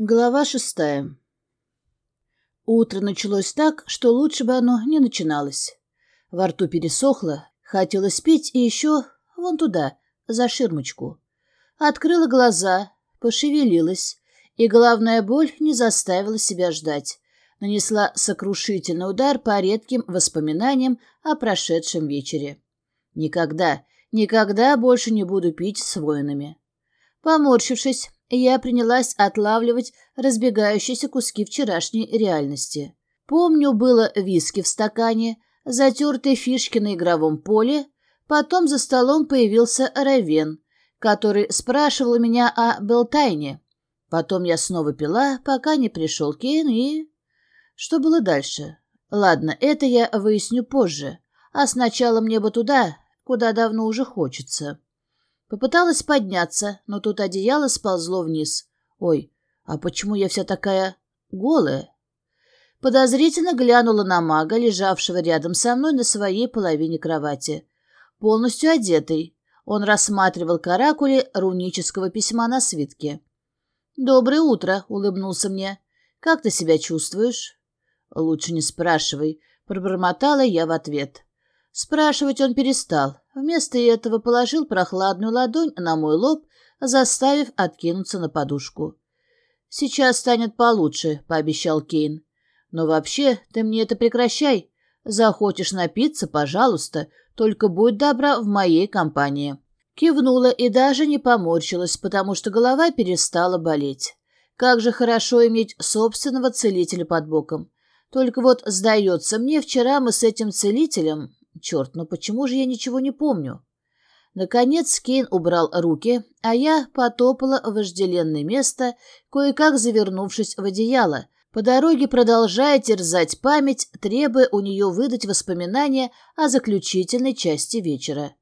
Глава шестая. Утро началось так, что лучше бы оно не начиналось. Во рту пересохло, хотелось пить и еще вон туда, за ширмочку. Открыла глаза, пошевелилась, и головная боль не заставила себя ждать. Нанесла сокрушительный удар по редким воспоминаниям о прошедшем вечере. Никогда, никогда больше не буду пить с воинами. Поморщившись, я принялась отлавливать разбегающиеся куски вчерашней реальности. Помню, было виски в стакане, затертые фишки на игровом поле, потом за столом появился Равен, который спрашивал меня о Белтайне. Потом я снова пила, пока не пришел Кейн и... Что было дальше? Ладно, это я выясню позже, а сначала мне бы туда, куда давно уже хочется. Попыталась подняться, но тут одеяло сползло вниз. Ой, а почему я вся такая голая? Подозрительно глянула на мага, лежавшего рядом со мной на своей половине кровати. Полностью одетый. Он рассматривал каракули рунического письма на свитке. «Доброе утро», — улыбнулся мне. «Как ты себя чувствуешь?» «Лучше не спрашивай», — пробормотала я в ответ. Спрашивать он перестал. Вместо этого положил прохладную ладонь на мой лоб, заставив откинуться на подушку. «Сейчас станет получше», — пообещал Кейн. «Но вообще ты мне это прекращай. Захочешь напиться, пожалуйста, только будь добра в моей компании». Кивнула и даже не поморщилась, потому что голова перестала болеть. Как же хорошо иметь собственного целителя под боком. Только вот, сдается мне, вчера мы с этим целителем Черт, ну почему же я ничего не помню? Наконец Кейн убрал руки, а я потопала в вожделенное место, кое-как завернувшись в одеяло, по дороге продолжая терзать память, требуя у нее выдать воспоминания о заключительной части вечера.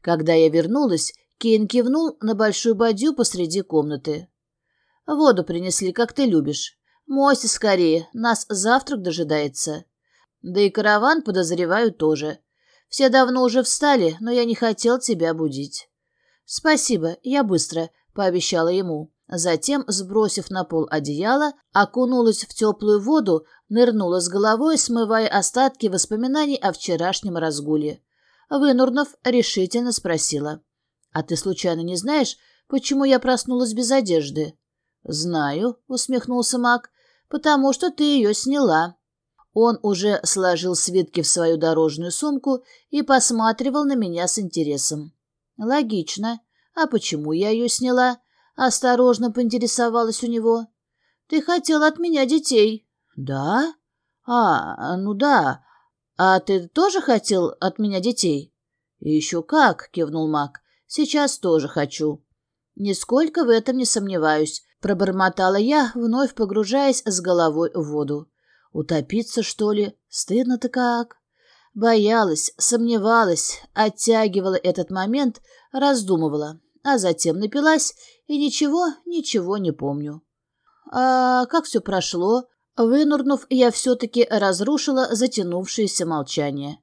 Когда я вернулась, Кейн кивнул на большую бадью посреди комнаты. «Воду принесли, как ты любишь. Мойся скорее, нас завтрак дожидается. Да и караван, подозреваю, тоже. Все давно уже встали, но я не хотел тебя будить». «Спасибо, я быстро», — пообещала ему. Затем, сбросив на пол одеяло, окунулась в теплую воду, нырнула с головой, смывая остатки воспоминаний о вчерашнем разгуле. Вынурнув, решительно спросила. «А ты случайно не знаешь, почему я проснулась без одежды?» «Знаю», — усмехнулся маг, — «потому что ты ее сняла». Он уже сложил свитки в свою дорожную сумку и посматривал на меня с интересом. «Логично. А почему я ее сняла?» Осторожно поинтересовалась у него. «Ты хотел от меня детей». «Да? А, ну да. А ты тоже хотел от меня детей?» «Еще как», — кивнул Мак. «Сейчас тоже хочу». «Нисколько в этом не сомневаюсь», — пробормотала я, вновь погружаясь с головой в воду. Утопиться, что ли? Стыдно-то как. Боялась, сомневалась, оттягивала этот момент, раздумывала, а затем напилась и ничего, ничего не помню. А как все прошло? Вынурнув, я все-таки разрушила затянувшееся молчание.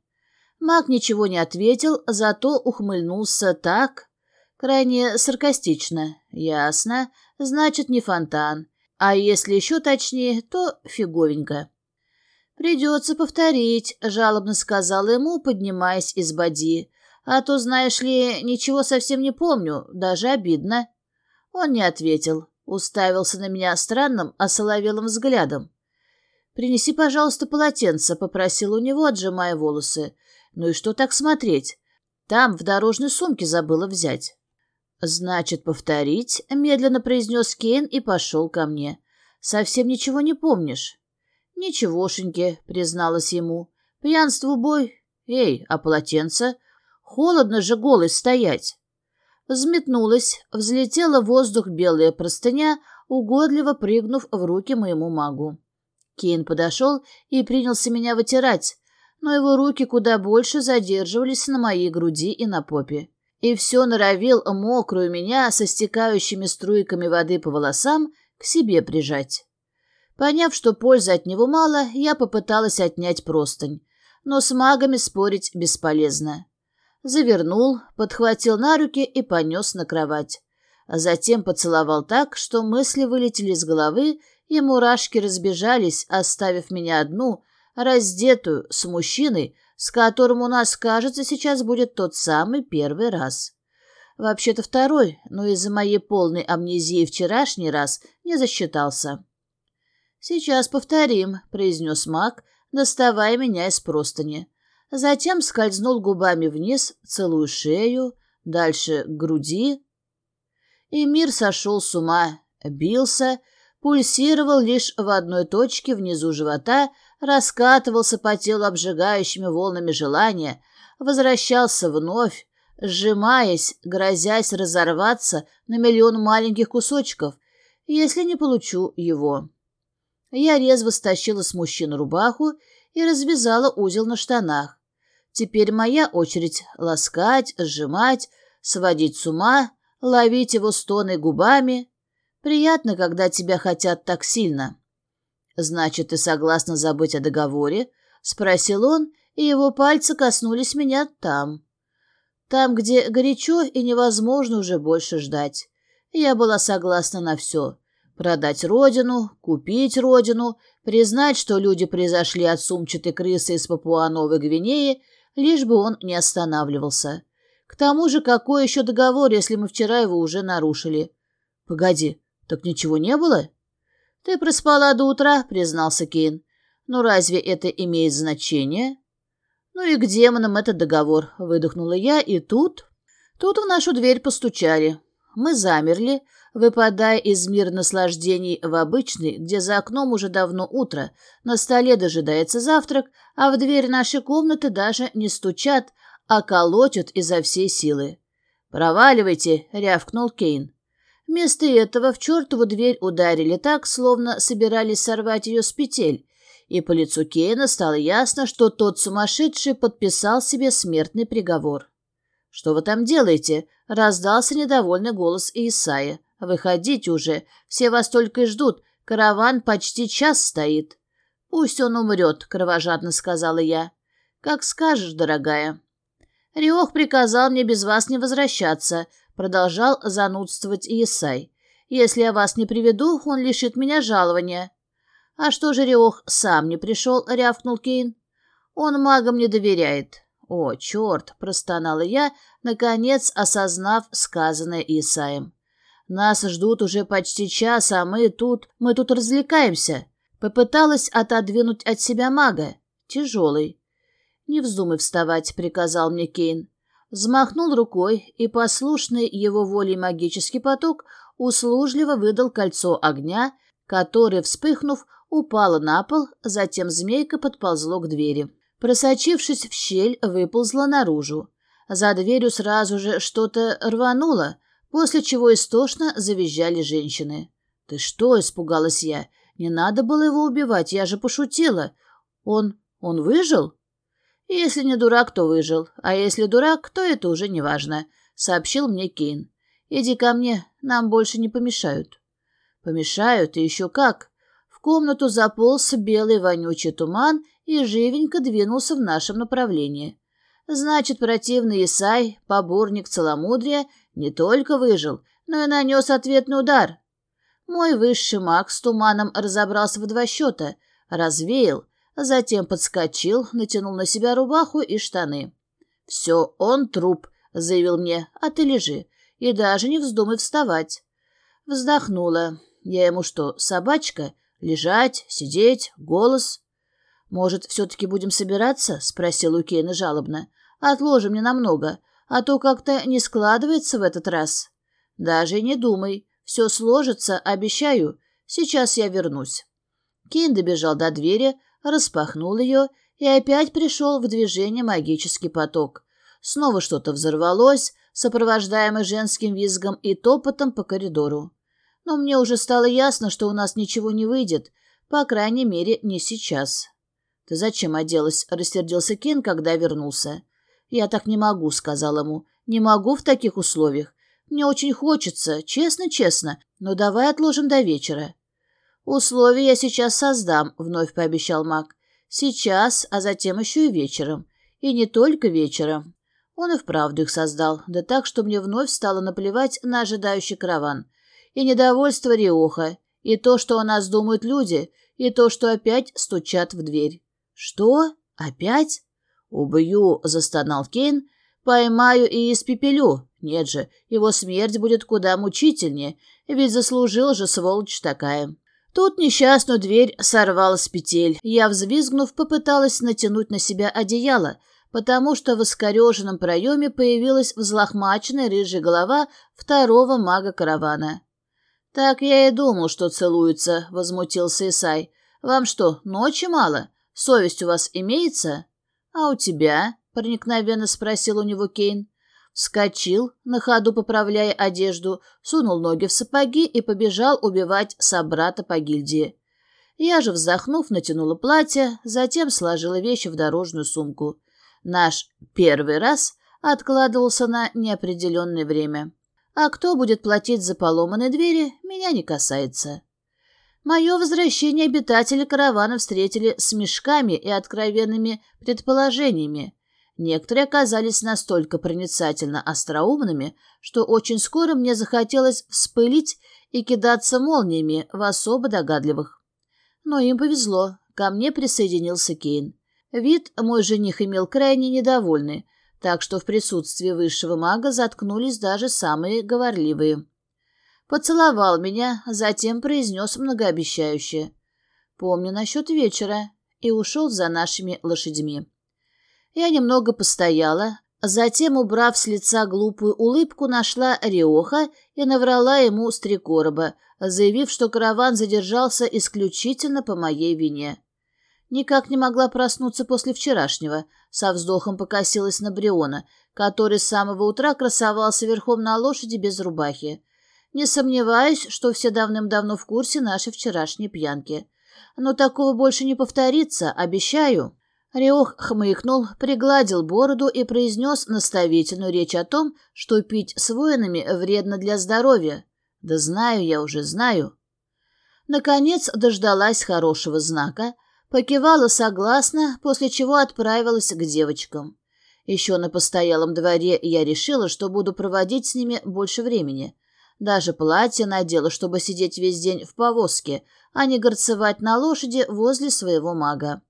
Маг ничего не ответил, зато ухмыльнулся так, крайне саркастично. Ясно, значит, не фонтан. А если еще точнее, то фиговенько. «Придется повторить», — жалобно сказала ему, поднимаясь из боди. «А то, знаешь ли, ничего совсем не помню, даже обидно». Он не ответил, уставился на меня странным, осоловелым взглядом. «Принеси, пожалуйста, полотенце», — попросил у него, отжимая волосы. «Ну и что так смотреть? Там в дорожной сумке забыла взять». «Значит, повторить», — медленно произнес Кейн и пошел ко мне. «Совсем ничего не помнишь?» «Ничегошеньки», — призналась ему. «Пьянству бой. Эй, а полотенце? Холодно же голой стоять». Взметнулась, взлетела в воздух белая простыня, угодливо прыгнув в руки моему магу. Кейн подошел и принялся меня вытирать, но его руки куда больше задерживались на моей груди и на попе. И все норовил мокрую меня со стекающими струйками воды по волосам к себе прижать. Поняв, что пользы от него мало, я попыталась отнять простынь, но с магами спорить бесполезно. Завернул, подхватил на руки и понес на кровать. а затем поцеловал так, что мысли вылетели из головы, и мурашки разбежались, оставив меня одну, раздетую, с мужчиной, с которым у нас, кажется, сейчас будет тот самый первый раз. Вообще-то второй, но из-за моей полной амнезии вчерашний раз не засчитался. «Сейчас повторим», — произнес маг, доставая меня из простыни. Затем скользнул губами вниз, целую шею, дальше к груди. И мир сошел с ума, бился, пульсировал лишь в одной точке внизу живота, раскатывался по телу обжигающими волнами желания, возвращался вновь, сжимаясь, грозясь разорваться на миллион маленьких кусочков, если не получу его. Я резво стащила с мужчины рубаху и развязала узел на штанах. Теперь моя очередь ласкать, сжимать, сводить с ума, ловить его стоны губами. Приятно, когда тебя хотят так сильно. «Значит, ты согласна забыть о договоре?» — спросил он, и его пальцы коснулись меня там. Там, где горячо и невозможно уже больше ждать. Я была согласна на все. Продать родину, купить родину, признать, что люди произошли от сумчатой крысы из Папуа-Новой Гвинеи, лишь бы он не останавливался. К тому же, какой еще договор, если мы вчера его уже нарушили? Погоди, так ничего не было? Ты проспала до утра, признался Кейн. Ну разве это имеет значение? Ну и к демонам этот договор, выдохнула я, и тут... Тут в нашу дверь постучали. Мы замерли, выпадая из мира наслаждений в обычный, где за окном уже давно утро, на столе дожидается завтрак, а в дверь нашей комнаты даже не стучат, а колотят изо всей силы. «Проваливайте!» — рявкнул Кейн. Вместо этого в чертову дверь ударили так, словно собирались сорвать ее с петель, и по лицу Кейна стало ясно, что тот сумасшедший подписал себе смертный приговор. «Что вы там делаете?» — раздался недовольный голос Исаия. «Выходите уже, все вас только и ждут, караван почти час стоит». «Пусть он умрет», — кровожадно сказала я. «Как скажешь, дорогая». «Риох приказал мне без вас не возвращаться», — продолжал занудствовать Исай. «Если я вас не приведу, он лишит меня жалования». «А что же Риох сам не пришел?» — рявкнул Кейн. «Он магам не доверяет». «О, черт!» — простонала я, наконец осознав сказанное Исаем. «Нас ждут уже почти час, а мы тут... мы тут развлекаемся». Попыталась отодвинуть от себя мага. Тяжелый. «Не вздумай вставать», — приказал мне Кейн. Взмахнул рукой, и послушный его волей магический поток услужливо выдал кольцо огня, которое, вспыхнув, упало на пол, затем змейка подползло к двери. Просочившись в щель, выползла наружу. За дверью сразу же что-то рвануло, после чего истошно завизжали женщины. «Ты что?» — испугалась я. «Не надо было его убивать, я же пошутила. Он... он выжил?» «Если не дурак, то выжил, а если дурак, то это уже не важно», — сообщил мне Кейн. «Иди ко мне, нам больше не помешают». «Помешают, и еще как!» В комнату заполз белый вонючий туман и живенько двинулся в нашем направлении. Значит, противный Исай, поборник целомудрия, не только выжил, но и нанес ответный удар. Мой высший маг с туманом разобрался в два счета, развеял, Затем подскочил, натянул на себя рубаху и штаны. «Все, он труп», — заявил мне, — «а ты лежи, и даже не вздумай вставать». Вздохнула. Я ему что, собачка? Лежать, сидеть, голос? «Может, все-таки будем собираться?» — спросил Укейна жалобно. «Отложим ненамного, а то как-то не складывается в этот раз». «Даже не думай. Все сложится, обещаю. Сейчас я вернусь». Кейн добежал до двери, распахнул ее, и опять пришел в движение магический поток. Снова что-то взорвалось, сопровождаемое женским визгом и топотом по коридору. Но мне уже стало ясно, что у нас ничего не выйдет, по крайней мере, не сейчас. «Ты зачем оделась?» — рассердился Кен, когда вернулся. «Я так не могу», — сказал ему. «Не могу в таких условиях. Мне очень хочется, честно-честно, но давай отложим до вечера». «Условия я сейчас создам», — вновь пообещал маг. «Сейчас, а затем еще и вечером. И не только вечером». Он и вправду их создал, да так, что мне вновь стало наплевать на ожидающий караван. И недовольство Риоха, и то, что о нас думают люди, и то, что опять стучат в дверь. «Что? Опять?» «Убью», — застонал Кейн, — «поймаю и испепелю. Нет же, его смерть будет куда мучительнее, ведь заслужил же сволочь такая». Тут несчастную дверь сорвала с петель. Я, взвизгнув, попыталась натянуть на себя одеяло, потому что в искореженном проеме появилась взлохмаченная рыжая голова второго мага каравана. «Так я и думал, что целуются», — возмутился Исай. «Вам что, ночи мало? Совесть у вас имеется?» «А у тебя?» — проникновенно спросил у него Кейн. Вскочил, на ходу поправляя одежду, сунул ноги в сапоги и побежал убивать собрата по гильдии. Я же, вздохнув, натянула платье, затем сложила вещи в дорожную сумку. Наш первый раз откладывался на неопределенное время. А кто будет платить за поломанные двери, меня не касается. Мое возвращение обитатели каравана встретили с мешками и откровенными предположениями. Некоторые оказались настолько проницательно остроумными, что очень скоро мне захотелось вспылить и кидаться молниями в особо догадливых. Но им повезло, ко мне присоединился Кейн. Вид мой жених имел крайне недовольный, так что в присутствии высшего мага заткнулись даже самые говорливые. Поцеловал меня, затем произнес многообещающе. «Помни насчет вечера», и ушел за нашими лошадьми. Я немного постояла, затем, убрав с лица глупую улыбку, нашла Риоха и наврала ему с три короба, заявив, что караван задержался исключительно по моей вине. Никак не могла проснуться после вчерашнего, со вздохом покосилась на Бриона, который с самого утра красовался верхом на лошади без рубахи. Не сомневаюсь, что все давным-давно в курсе нашей вчерашней пьянки. Но такого больше не повторится, обещаю. Риох хмыкнул, пригладил бороду и произнес наставительную речь о том, что пить с воинами вредно для здоровья. Да знаю я уже, знаю. Наконец дождалась хорошего знака, покивала согласно, после чего отправилась к девочкам. Еще на постоялом дворе я решила, что буду проводить с ними больше времени. Даже платье надела, чтобы сидеть весь день в повозке, а не горцевать на лошади возле своего мага.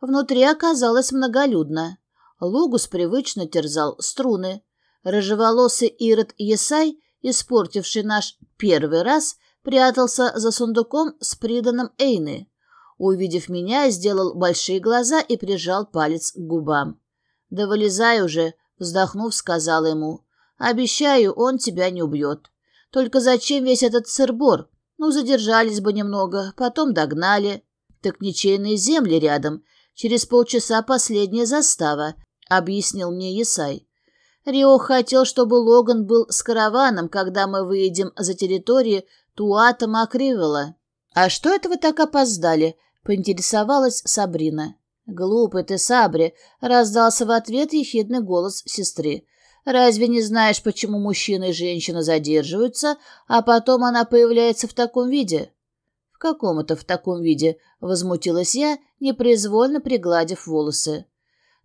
Внутри оказалось многолюдно. Лугус привычно терзал струны. Рыжеволосый Ирод Есай, испортивший наш первый раз, прятался за сундуком с приданным Эйны. Увидев меня, сделал большие глаза и прижал палец к губам. «Да вылезай уже», — вздохнув, сказал ему. «Обещаю, он тебя не убьет. Только зачем весь этот сырбор? Ну, задержались бы немного, потом догнали. Так ничейные земли рядом, Через полчаса последняя застава», — объяснил мне Исай. «Рио хотел, чтобы Логан был с караваном, когда мы выедем за территорию Туата Макривела». «А что это вы так опоздали?» — поинтересовалась Сабрина. «Глупый ты, Сабри!» — раздался в ответ ехидный голос сестры. «Разве не знаешь, почему мужчина и женщина задерживаются, а потом она появляется в таком виде?» каком это в таком виде?» — возмутилась я, непроизвольно пригладив волосы.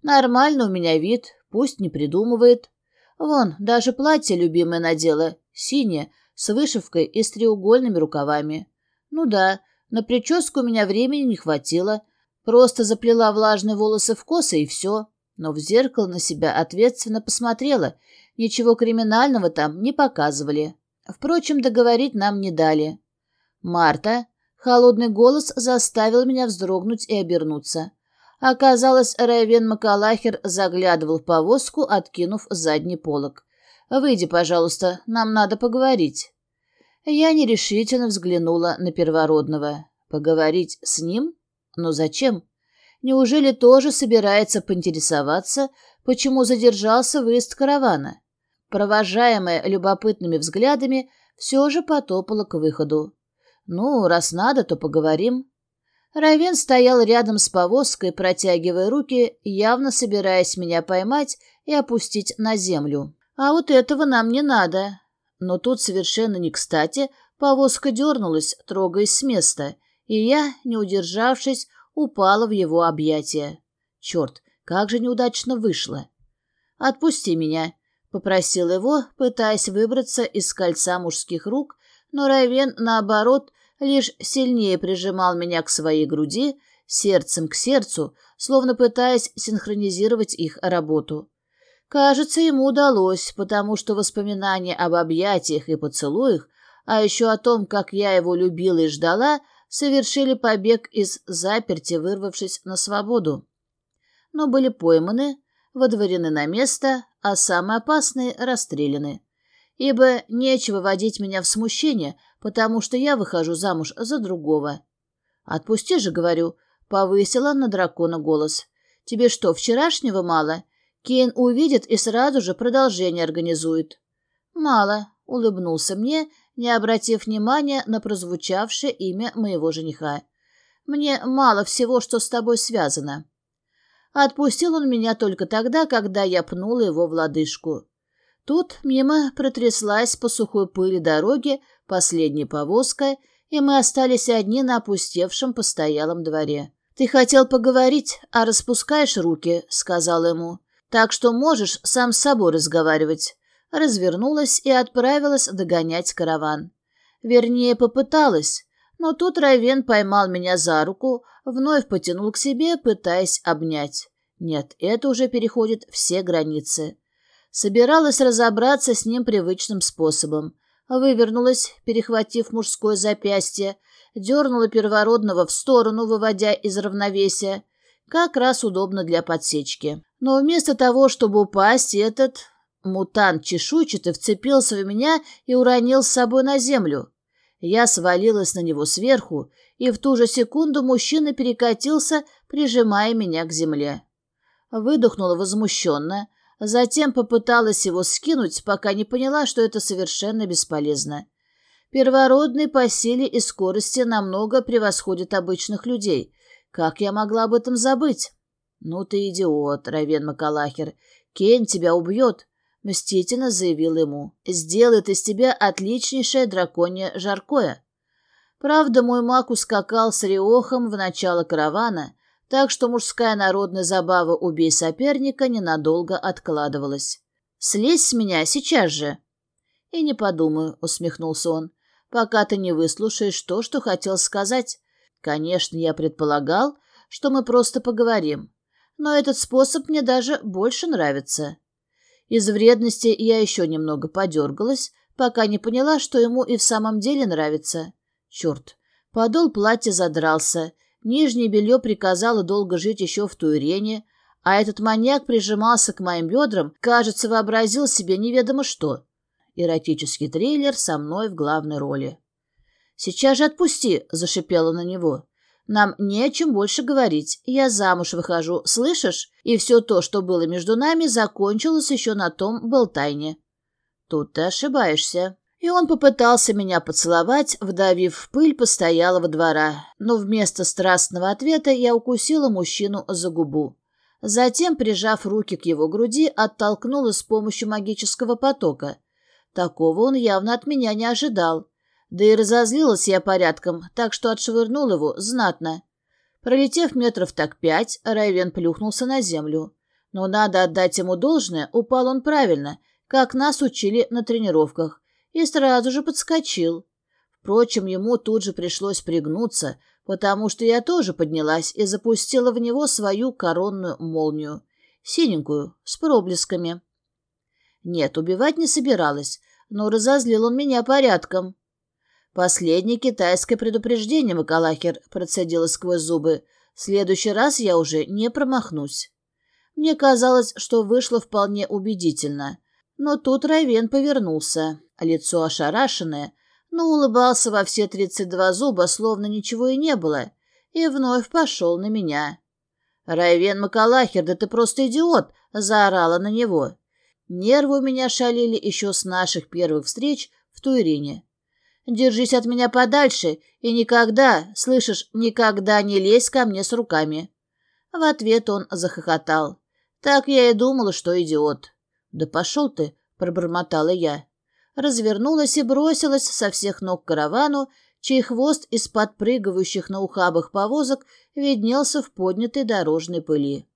«Нормально у меня вид, пусть не придумывает. Вон, даже платье любимое надела, синее, с вышивкой и с треугольными рукавами. Ну да, на прическу у меня времени не хватило. Просто заплела влажные волосы в косы и все. Но в зеркало на себя ответственно посмотрела. Ничего криминального там не показывали. Впрочем, договорить нам не дали. Марта, Холодный голос заставил меня вздрогнуть и обернуться. Оказалось, Райвен Макалахер заглядывал в повозку, откинув задний полог. «Выйди, пожалуйста, нам надо поговорить». Я нерешительно взглянула на первородного. «Поговорить с ним? Но зачем? Неужели тоже собирается поинтересоваться, почему задержался выезд каравана?» Провожаемая любопытными взглядами, все же потопала к выходу. «Ну, раз надо, то поговорим». Равен стоял рядом с повозкой, протягивая руки, явно собираясь меня поймать и опустить на землю. А вот этого нам не надо. Но тут совершенно не кстати повозка дернулась, трогаясь с места, и я, не удержавшись, упала в его объятия. Черт, как же неудачно вышло. «Отпусти меня», — попросил его, пытаясь выбраться из кольца мужских рук, но Райвен, наоборот, лишь сильнее прижимал меня к своей груди, сердцем к сердцу, словно пытаясь синхронизировать их работу. Кажется, ему удалось, потому что воспоминания об объятиях и поцелуях, а еще о том, как я его любила и ждала, совершили побег из заперти, вырвавшись на свободу. Но были пойманы, водворены на место, а самые опасные расстреляны. Ибо нечего водить меня в смущение, потому что я выхожу замуж за другого. «Отпусти же», — говорю, — повысила на дракона голос. «Тебе что, вчерашнего мало? Кейн увидит и сразу же продолжение организует». «Мало», — улыбнулся мне, не обратив внимания на прозвучавшее имя моего жениха. «Мне мало всего, что с тобой связано». Отпустил он меня только тогда, когда я пнула его в лодыжку. Тут мимо протряслась по сухой пыли дороги последняя повозка, и мы остались одни на опустевшем постоялом дворе. «Ты хотел поговорить, а распускаешь руки», — сказал ему. «Так что можешь сам с собой разговаривать». Развернулась и отправилась догонять караван. Вернее, попыталась, но тут Равен поймал меня за руку, вновь потянул к себе, пытаясь обнять. Нет, это уже переходит все границы. Собиралась разобраться с ним привычным способом. Вывернулась, перехватив мужское запястье, дернула первородного в сторону, выводя из равновесия. Как раз удобно для подсечки. Но вместо того, чтобы упасть, этот мутант чешуйчатый вцепился в меня и уронил с собой на землю. Я свалилась на него сверху, и в ту же секунду мужчина перекатился, прижимая меня к земле. Выдохнула возмущенно, затем попыталась его скинуть, пока не поняла, что это совершенно бесполезно. Первородный по силе и скорости намного превосходит обычных людей. Как я могла об этом забыть? Ну ты идиот, Равен Макалахер. Кен тебя убьет. — мстительно заявил ему. «Сделает из тебя отличнейшее драконье жаркое». Правда, мой маг ускакал с Риохом в начало каравана, так что мужская народная забава «Убей соперника» ненадолго откладывалась. «Слезь с меня сейчас же!» «И не подумаю», — усмехнулся он, — «пока ты не выслушаешь то, что хотел сказать. Конечно, я предполагал, что мы просто поговорим, но этот способ мне даже больше нравится». Из вредности я еще немного подергалась, пока не поняла, что ему и в самом деле нравится. Черт, подол платья задрался, нижнее белье приказало долго жить еще в Туирене, а этот маньяк прижимался к моим бедрам, кажется, вообразил себе неведомо что. Эротический трейлер со мной в главной роли. «Сейчас же отпусти!» — зашипела на него. Нам не о чем больше говорить. Я замуж выхожу, слышишь? И все то, что было между нами, закончилось еще на том болтайне. Тут ты ошибаешься. И он попытался меня поцеловать, вдавив в пыль постоялого двора. Но вместо страстного ответа я укусила мужчину за губу. Затем, прижав руки к его груди, оттолкнула с помощью магического потока. Такого он явно от меня не ожидал. Да и разозлилась я порядком, так что отшвырнул его знатно. Пролетев метров так пять, Райвен плюхнулся на землю. Но надо отдать ему должное, упал он правильно, как нас учили на тренировках, и сразу же подскочил. Впрочем, ему тут же пришлось пригнуться, потому что я тоже поднялась и запустила в него свою коронную молнию, синенькую, с проблесками. Нет, убивать не собиралась, но разозлил он меня порядком. «Последнее китайское предупреждение, Макалахер», — процедила сквозь зубы. «В следующий раз я уже не промахнусь». Мне казалось, что вышло вполне убедительно. Но тут Райвен повернулся, лицо ошарашенное, но улыбался во все тридцать два зуба, словно ничего и не было, и вновь пошел на меня. «Райвен Макалахер, да ты просто идиот!» — заорала на него. Нервы у меня шалили еще с наших первых встреч в Туирине. Держись от меня подальше и никогда, слышишь, никогда не лезь ко мне с руками». В ответ он захохотал. «Так я и думала, что идиот». «Да пошел ты», — пробормотала я. Развернулась и бросилась со всех ног к каравану, чей хвост из подпрыгивающих на ухабах повозок виднелся в поднятой дорожной пыли.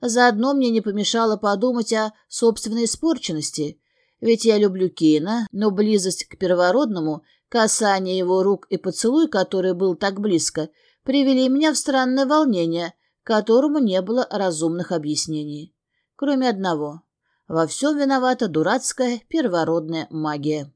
Заодно мне не помешало подумать о собственной испорченности, ведь я люблю Кейна, но близость к первородному, касание его рук и поцелуй, который был так близко, привели меня в странное волнение, которому не было разумных объяснений. Кроме одного. Во всем виновата дурацкая первородная магия.